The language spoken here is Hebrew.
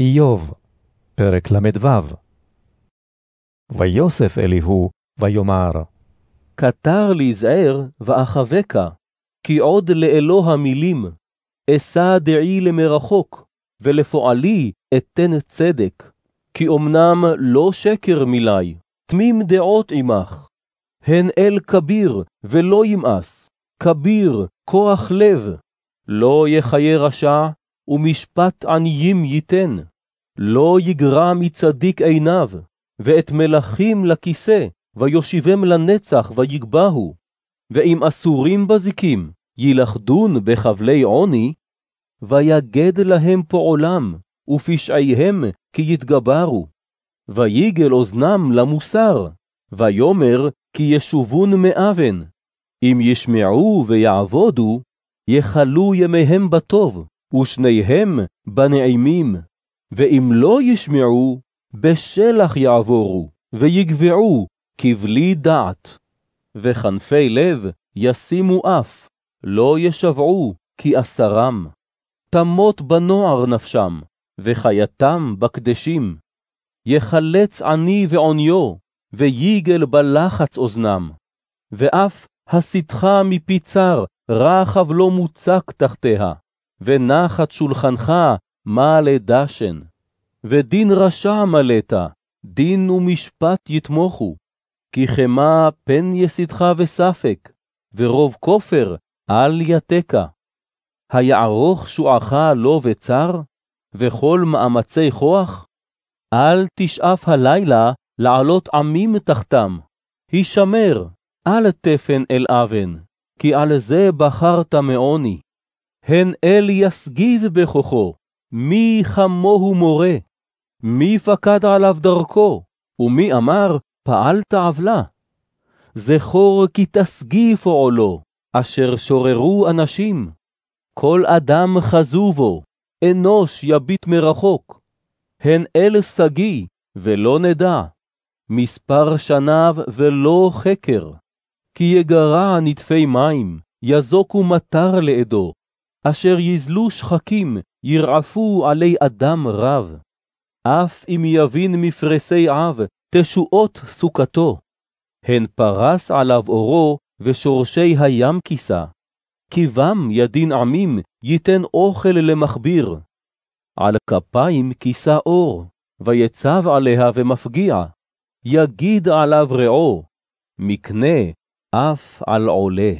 איוב, פרק ל"ו ויוסף אליהו, ויאמר, קטר להיזהר ואחבקה, כי עוד לאלוה מילים, אשא דעי למרחוק, ולפועלי אתן צדק, כי אמנם לא שקר מילי, תמים דעות עמך. הן אל כביר, ולא ימאס, כביר, כוח לב, לא יחיה רשע, ומשפט עניים ייתן. לא יגרע מצדיק עיניו, ואת מלכים לכיסא, ויושיבם לנצח ויגבהו. ואם אסורים בזיקים, יילכדון בחבלי עוני, ויגד להם פועלם, ופשעיהם כי יתגברו. ויגל אוזנם למוסר, ויאמר כי ישובון מאבן. אם ישמעו ויעבודו, יכלו ימיהם בטוב, ושניהם בנעימים. ואם לא ישמעו, בשלח יעבורו, ויגבעו, כבלי דעת. וכנפי לב ישימו אף, לא ישבעו, כי אסרם. תמות בנוער נפשם, וחייתם בקדשים. יחלץ עני ועוניו, ויגל בלחץ אוזנם. ואף הסתך מפי צר, רחב לא מוצק תחתיה, ונחת שולחנך מה לדשן. ודין רשע מלאת, דין ומשפט יתמוכו. כי חמה פן יסיתך וספק, ורוב כופר אל יתקה. היערוך שועך לו וצר, וכל מאמצי כוח? אל תשאף הלילה לעלות עמים תחתם. הישמר, אל תפן אל אבן, כי על זה בחרת מעוני. הן אל יסגיב בכוחו, מי חמוהו מורה? מי פקד עליו דרכו? ומי אמר, פעלת עוולה? זכור כי תשגיא פועלו, אשר שוררו אנשים. כל אדם חזו בו, אנוש יביט מרחוק. הן אל שגיא, ולא נדע, מספר שניו ולא חקר. כי יגרע נטפי מים, יזוקו מטר לעדו, אשר יזלו שחקים, ירעפו עלי אדם רב. אף אם יבין מפרסי עב, תשועות סוכתו. הן פרס עליו אורו, ושורשי הים כיסה. כי בם ידין עמים, ייתן אוכל למכביר. על כפיים כיסה אור, ויצב עליה ומפגיע. יגיד עליו רעו, מקנה אף על עולה.